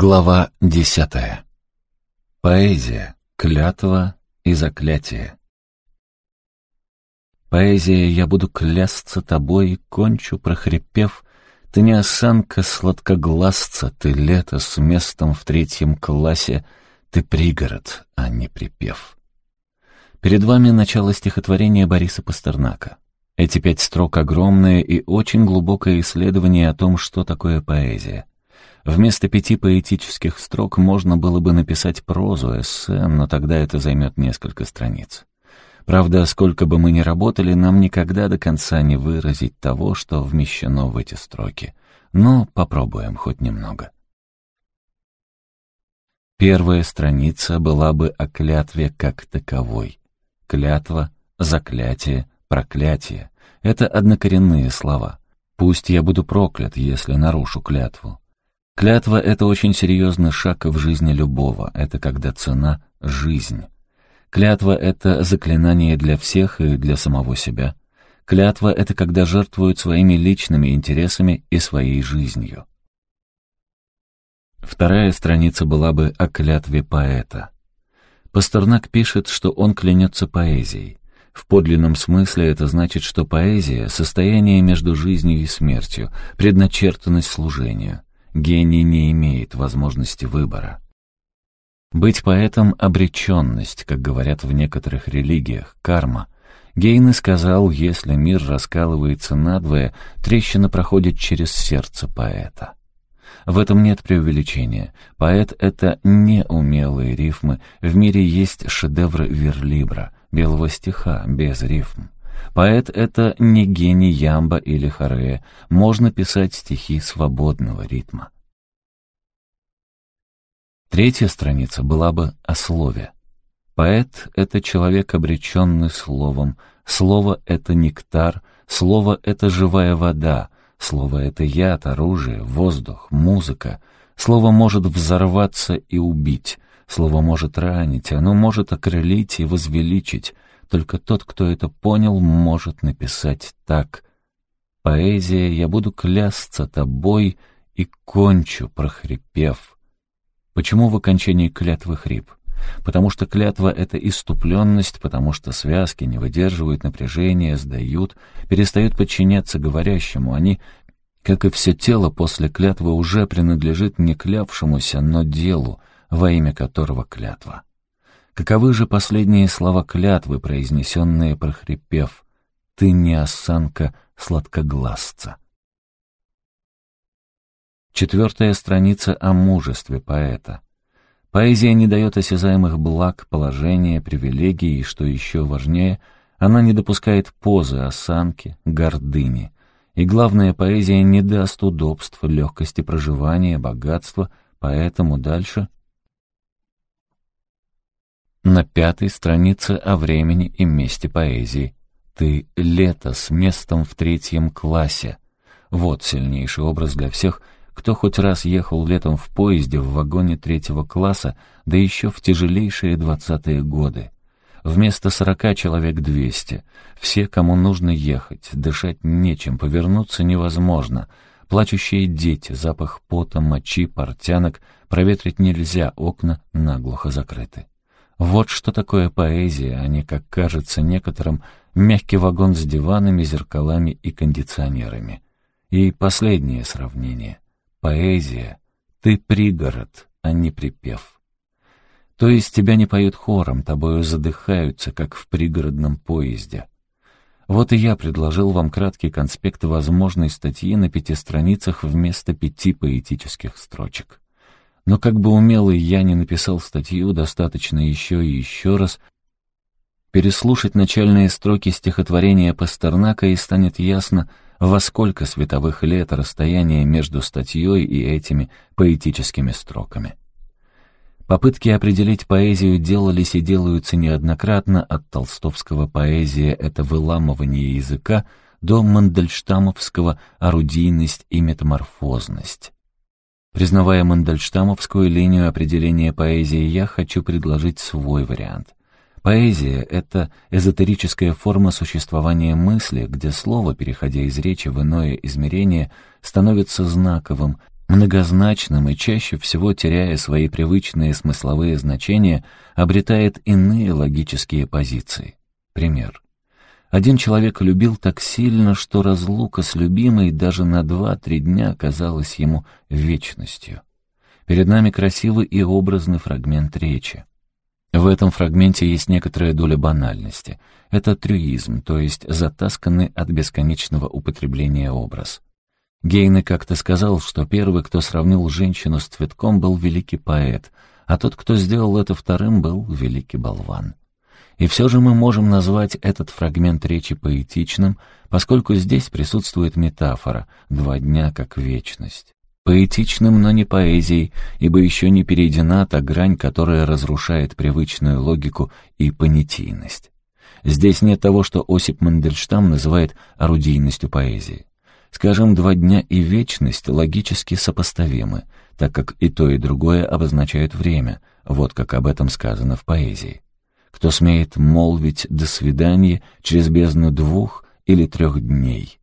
Глава десятая. Поэзия, клятва и заклятие. Поэзия, я буду клясться тобой и кончу, прохрипев, Ты не осанка сладкогласца, ты лето с местом в третьем классе, Ты пригород, а не припев. Перед вами начало стихотворения Бориса Пастернака. Эти пять строк — огромное и очень глубокое исследование о том, что такое поэзия. Вместо пяти поэтических строк можно было бы написать прозу, эссе, но тогда это займет несколько страниц. Правда, сколько бы мы ни работали, нам никогда до конца не выразить того, что вмещено в эти строки. Но попробуем хоть немного. Первая страница была бы о клятве как таковой. Клятва, заклятие, проклятие — это однокоренные слова. Пусть я буду проклят, если нарушу клятву. Клятва — это очень серьезный шаг в жизни любого, это когда цена — жизнь. Клятва — это заклинание для всех и для самого себя. Клятва — это когда жертвуют своими личными интересами и своей жизнью. Вторая страница была бы о клятве поэта. Пастернак пишет, что он клянется поэзией. В подлинном смысле это значит, что поэзия — состояние между жизнью и смертью, предначертанность служению — Гений не имеет возможности выбора. Быть поэтом — обреченность, как говорят в некоторых религиях, карма. Гейне сказал, если мир раскалывается надвое, трещина проходит через сердце поэта. В этом нет преувеличения. Поэт — это не умелые рифмы. В мире есть шедевры верлибра, белого стиха, без рифм. Поэт — это не гений Ямба или Харея. Можно писать стихи свободного ритма. Третья страница была бы о слове. Поэт — это человек, обреченный словом. Слово — это нектар, слово — это живая вода, слово — это яд, оружие, воздух, музыка. Слово может взорваться и убить, слово может ранить, оно может окрылить и возвеличить. Только тот, кто это понял, может написать так. «Поэзия, я буду клясться тобой и кончу, прохрипев». Почему в окончании клятвы хрип? Потому что клятва — это иступленность, потому что связки не выдерживают напряжения, сдают, перестают подчиняться говорящему. Они, как и все тело после клятвы, уже принадлежит не клявшемуся, но делу, во имя которого клятва. Каковы же последние слова клятвы, произнесенные, прохрипев «Ты не осанка сладкогласца». Четвертая страница о мужестве поэта. Поэзия не дает осязаемых благ, положения, привилегий, и, что еще важнее, она не допускает позы, осанки, гордыни. И главное, поэзия не даст удобств, легкости проживания, богатства, поэтому дальше на пятой странице о времени и месте поэзии. Ты — лето с местом в третьем классе. Вот сильнейший образ для всех, кто хоть раз ехал летом в поезде в вагоне третьего класса, да еще в тяжелейшие двадцатые годы. Вместо сорока человек двести. Все, кому нужно ехать, дышать нечем, повернуться невозможно. Плачущие дети, запах пота, мочи, портянок, проветрить нельзя, окна наглухо закрыты. Вот что такое поэзия, а не, как кажется некоторым, мягкий вагон с диванами, зеркалами и кондиционерами. И последнее сравнение. Поэзия — ты пригород, а не припев. То есть тебя не поют хором, тобою задыхаются, как в пригородном поезде. Вот и я предложил вам краткий конспект возможной статьи на пяти страницах вместо пяти поэтических строчек. Но как бы умелый я не написал статью, достаточно еще и еще раз переслушать начальные строки стихотворения Пастернака, и станет ясно, во сколько световых лет расстояние между статьей и этими поэтическими строками. Попытки определить поэзию делались и делаются неоднократно, от толстовского поэзия — это выламывание языка, до мандельштамовского орудийность и метаморфозность. Признавая мандельштамовскую линию определения поэзии, я хочу предложить свой вариант. Поэзия — это эзотерическая форма существования мысли, где слово, переходя из речи в иное измерение, становится знаковым, многозначным и чаще всего теряя свои привычные смысловые значения, обретает иные логические позиции. Пример. Один человек любил так сильно, что разлука с любимой даже на два-три дня казалась ему вечностью. Перед нами красивый и образный фрагмент речи. В этом фрагменте есть некоторая доля банальности. Это трюизм, то есть затасканный от бесконечного употребления образ. Гейне как-то сказал, что первый, кто сравнил женщину с цветком, был великий поэт, а тот, кто сделал это вторым, был великий болван. И все же мы можем назвать этот фрагмент речи поэтичным, поскольку здесь присутствует метафора «два дня как вечность». Поэтичным, но не поэзией, ибо еще не перейдена та грань, которая разрушает привычную логику и понятийность. Здесь нет того, что Осип Мандельштам называет орудийностью поэзии. Скажем, два дня и вечность логически сопоставимы, так как и то, и другое обозначают время, вот как об этом сказано в поэзии. Кто смеет молвить «до свидания» через бездну двух или трех дней?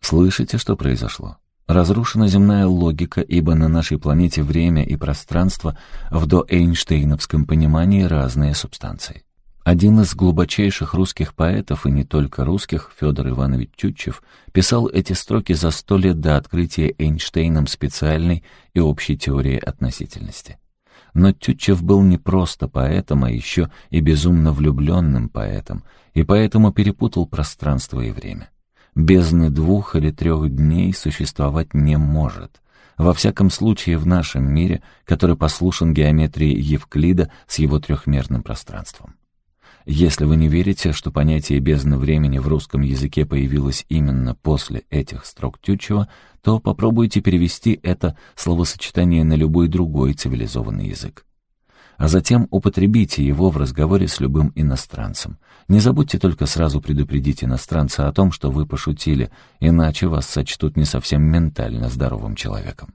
Слышите, что произошло? Разрушена земная логика, ибо на нашей планете время и пространство в доэйнштейновском понимании разные субстанции. Один из глубочайших русских поэтов, и не только русских, Федор Иванович Тютчев, писал эти строки за сто лет до открытия Эйнштейном специальной и общей теории относительности. Но Тютчев был не просто поэтом, а еще и безумно влюбленным поэтом, и поэтому перепутал пространство и время. Бездны двух или трех дней существовать не может. Во всяком случае, в нашем мире, который послушен геометрии Евклида с его трехмерным пространством. Если вы не верите, что понятие «бездны времени» в русском языке появилось именно после этих строк Тютчева, то попробуйте перевести это словосочетание на любой другой цивилизованный язык. А затем употребите его в разговоре с любым иностранцем. Не забудьте только сразу предупредить иностранца о том, что вы пошутили, иначе вас сочтут не совсем ментально здоровым человеком.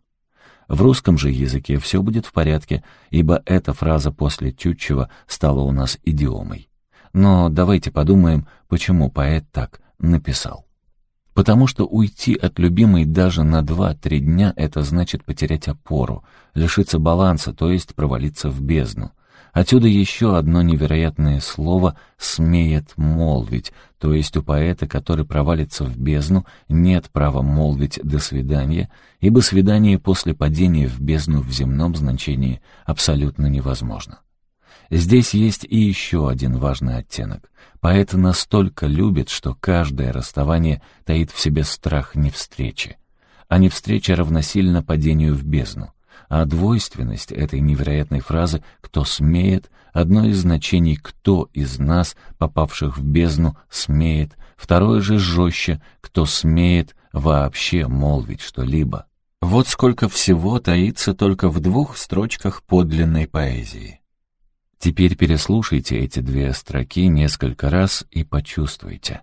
В русском же языке все будет в порядке, ибо эта фраза после Тютчева стала у нас идиомой. Но давайте подумаем, почему поэт так написал. Потому что уйти от любимой даже на два-три дня — это значит потерять опору, лишиться баланса, то есть провалиться в бездну. Отсюда еще одно невероятное слово «смеет молвить», то есть у поэта, который провалится в бездну, нет права молвить «до свидания», ибо свидание после падения в бездну в земном значении абсолютно невозможно. Здесь есть и еще один важный оттенок. Поэт настолько любит, что каждое расставание таит в себе страх не встречи. А не встреча равносильно падению в бездну. А двойственность этой невероятной фразы «кто смеет» — одно из значений «кто из нас, попавших в бездну, смеет», второе же жестче «кто смеет вообще молвить что-либо». Вот сколько всего таится только в двух строчках подлинной поэзии. Теперь переслушайте эти две строки несколько раз и почувствуйте.